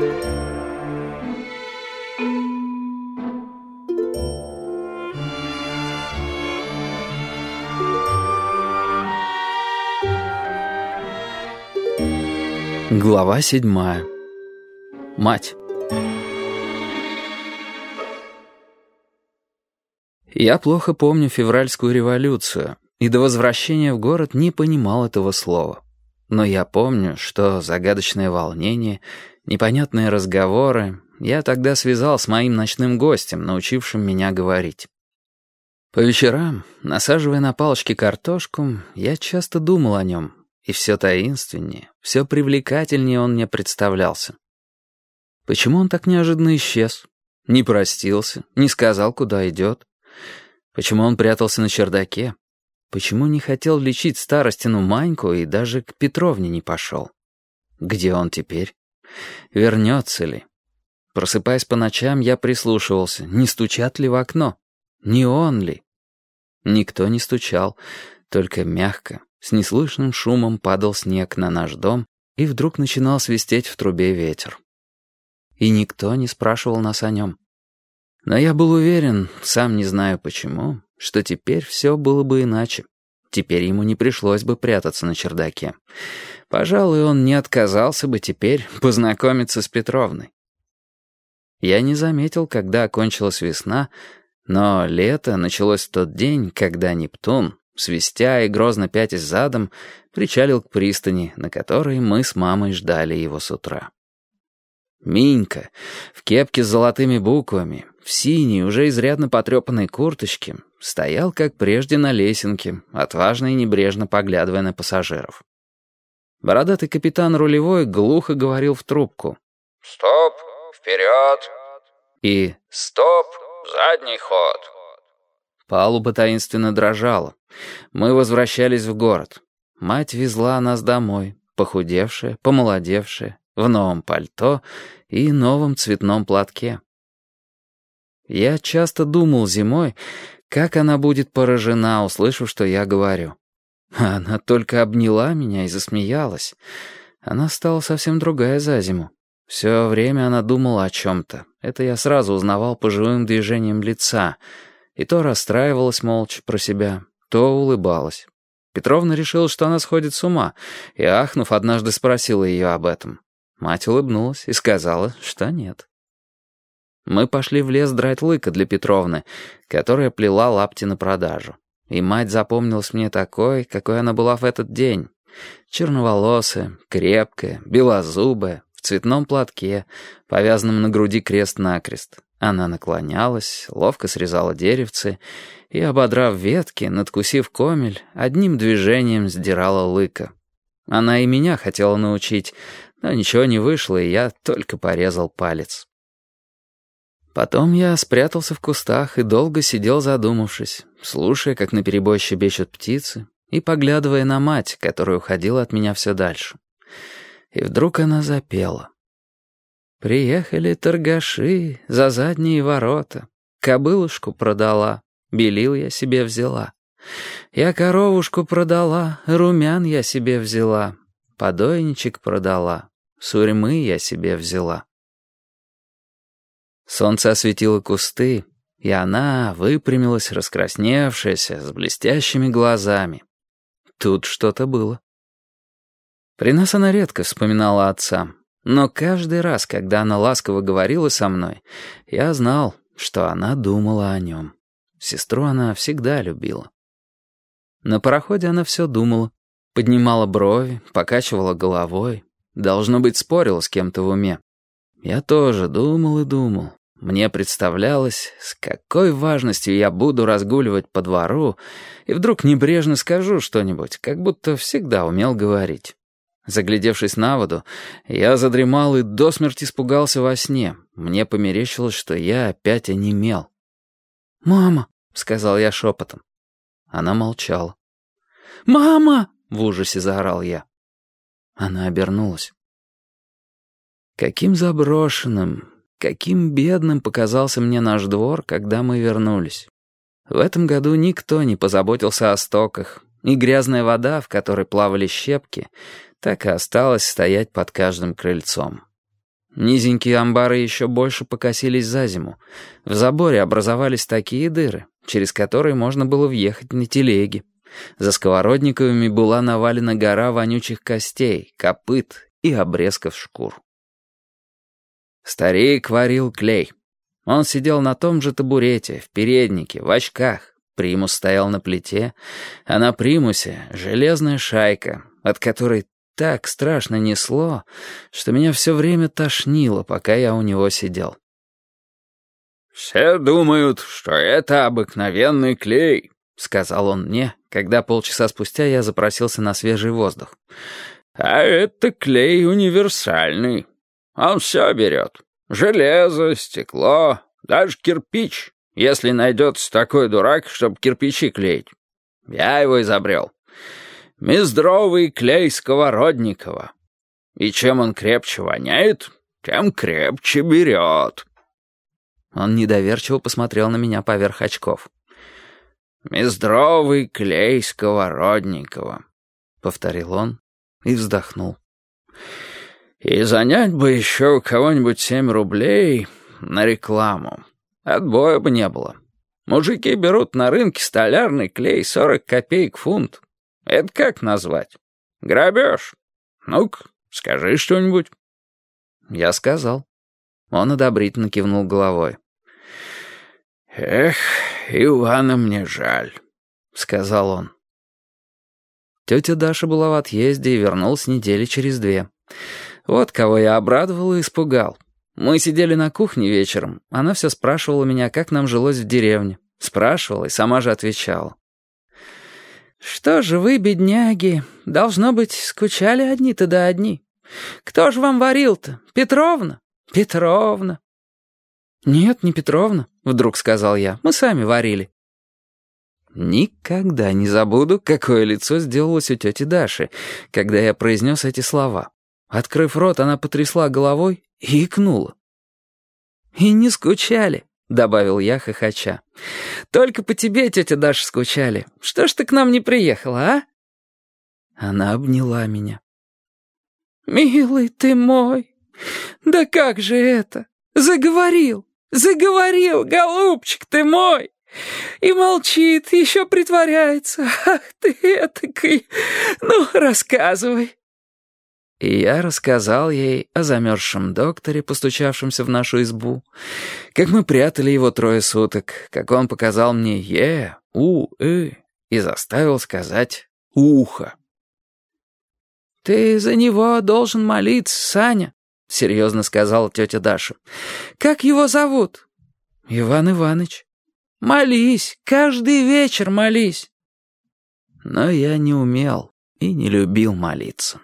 Глава седьмая. Мать. Я плохо помню февральскую революцию, и до возвращения в город не понимал этого слова. Но я помню, что загадочное волнение, непонятные разговоры я тогда связал с моим ночным гостем, научившим меня говорить. По вечерам, насаживая на палочки картошку, я часто думал о нем, и все таинственнее, все привлекательнее он мне представлялся. Почему он так неожиданно исчез? Не простился, не сказал, куда идет. Почему он прятался на чердаке? Почему не хотел лечить старостину Маньку и даже к Петровне не пошел? Где он теперь? Вернется ли? Просыпаясь по ночам, я прислушивался, не стучат ли в окно? Не он ли? Никто не стучал, только мягко, с неслышным шумом падал снег на наш дом, и вдруг начинал свистеть в трубе ветер. И никто не спрашивал нас о нем. Но я был уверен, сам не знаю почему, что теперь все было бы иначе. Теперь ему не пришлось бы прятаться на чердаке. Пожалуй, он не отказался бы теперь познакомиться с Петровной. Я не заметил, когда окончилась весна, но лето началось в тот день, когда Нептун, свистя и грозно пятясь задом, причалил к пристани, на которой мы с мамой ждали его с утра. Минька, в кепке с золотыми буквами, в синей, уже изрядно потрепанной курточке, стоял, как прежде, на лесенке, отважно и небрежно поглядывая на пассажиров. Бородатый капитан рулевой глухо говорил в трубку. «Стоп! Вперед!» И «Стоп! Задний ход!» Палуба таинственно дрожала. Мы возвращались в город. Мать везла нас домой, похудевшая, помолодевшая, в новом пальто и новом цветном платке. Я часто думал зимой, как она будет поражена, услышав, что я говорю. Она только обняла меня и засмеялась. Она стала совсем другая за зиму. Все время она думала о чем-то. Это я сразу узнавал по живым движениям лица — и то расстраивалась молча про себя, то улыбалась. Петровна решила, что она сходит с ума, и, ахнув, однажды спросила ее об этом. Мать улыбнулась и сказала, что нет. Мы пошли в лес драть лыка для Петровны, которая плела лапти на продажу. И мать запомнилась мне такой, какой она была в этот день. Черноволосая, крепкая, белозубая, в цветном платке, повязанном на груди крест-накрест. Она наклонялась, ловко срезала деревцы и, ободрав ветки, надкусив комель, одним движением сдирала лыка. Она и меня хотела научить, но ничего не вышло, и я только порезал палец. Потом я спрятался в кустах и долго сидел задумавшись, слушая, как наперебой щебечут птицы, и поглядывая на мать, которая уходила от меня все дальше. И вдруг она запела. Приехали торгаши за задние ворота. Кобылушку продала, белил я себе взяла. Я коровушку продала, румян я себе взяла. Подойничек продала, сурьмы я себе взяла. Солнце осветило кусты, и она выпрямилась, раскрасневшаяся, с блестящими глазами. Тут что-то было. При нас она редко вспоминала отца, но каждый раз, когда она ласково говорила со мной, я знал, что она думала о нем. Сестру она всегда любила. На пароходе она все думала. Поднимала брови, покачивала головой. Должно быть, спорила с кем-то в уме. Я тоже думал и думал. Мне представлялось, с какой важностью я буду разгуливать по двору, и вдруг небрежно скажу что-нибудь, как будто всегда умел говорить. Заглядевшись на воду, я задремал и до смерти испугался во сне. Мне померещилось, что я опять онемел. «Мама!» — сказал я шепотом. Она молчала. «Мама!» — в ужасе заорал я. Она обернулась. Каким заброшенным, каким бедным показался мне наш двор, когда мы вернулись. В этом году никто не позаботился о стоках, и грязная вода, в которой плавали щепки, так и осталась стоять под каждым крыльцом. Низенькие амбары еще больше покосились за зиму. В заборе образовались такие дыры, через которые можно было въехать на телеги. За сковородниковыми была навалена гора вонючих костей, копыт и обрезков шкур. Старик варил клей. Он сидел на том же табурете, в переднике, в очках. Примус стоял на плите, а на примусе — железная шайка, от которой так страшно несло, что меня все время тошнило, пока я у него сидел. «Все думают, что это обыкновенный клей», — сказал он мне, когда полчаса спустя я запросился на свежий воздух. «А это клей универсальный. Он все берет. Железо, стекло, даже кирпич, если найдется такой дурак, чтобы кирпичи клеить. Я его изобрел. Мездровый клей Сковородникова. И чем он крепче воняет, тем крепче берет». Он недоверчиво посмотрел на меня поверх очков. «Мездровый клей Сковородникова», — повторил он и вздохнул. «И занять бы еще у кого-нибудь семь рублей на рекламу. Отбоя бы не было. Мужики берут на рынке столярный клей сорок копеек фунт. Это как назвать? Грабеж? Ну-ка, скажи что-нибудь». Я сказал. Он одобрительно кивнул головой. «Эх, Ивана мне жаль», — сказал он. Тетя Даша была в отъезде и вернулась недели через две. Вот кого я обрадовал и испугал. Мы сидели на кухне вечером. Она все спрашивала меня, как нам жилось в деревне. Спрашивала и сама же отвечала. «Что же вы, бедняги, должно быть, скучали одни-то да одни. Кто же вам варил-то? Петровна? Петровна?» «Нет, не Петровна», — вдруг сказал я. «Мы сами варили». Никогда не забуду, какое лицо сделалось у тети Даши, когда я произнес эти слова. Открыв рот, она потрясла головой и икнула. «И не скучали», — добавил я, хохоча. «Только по тебе, тетя Даша, скучали. Что ж ты к нам не приехала, а?» Она обняла меня. «Милый ты мой, да как же это? Заговорил!» Заговорил, голубчик ты мой! И молчит, еще притворяется. Ах ты этакой! Ну, рассказывай!» И я рассказал ей о замерзшем докторе, постучавшемся в нашу избу, как мы прятали его трое суток, как он показал мне «е», «у», «ы» и заставил сказать «ухо». «Ты за него должен молиться, Саня», — серьезно сказала тетя Даша. «Как его зовут?» «Иван Иванович». «Молись, каждый вечер молись». Но я не умел и не любил молиться.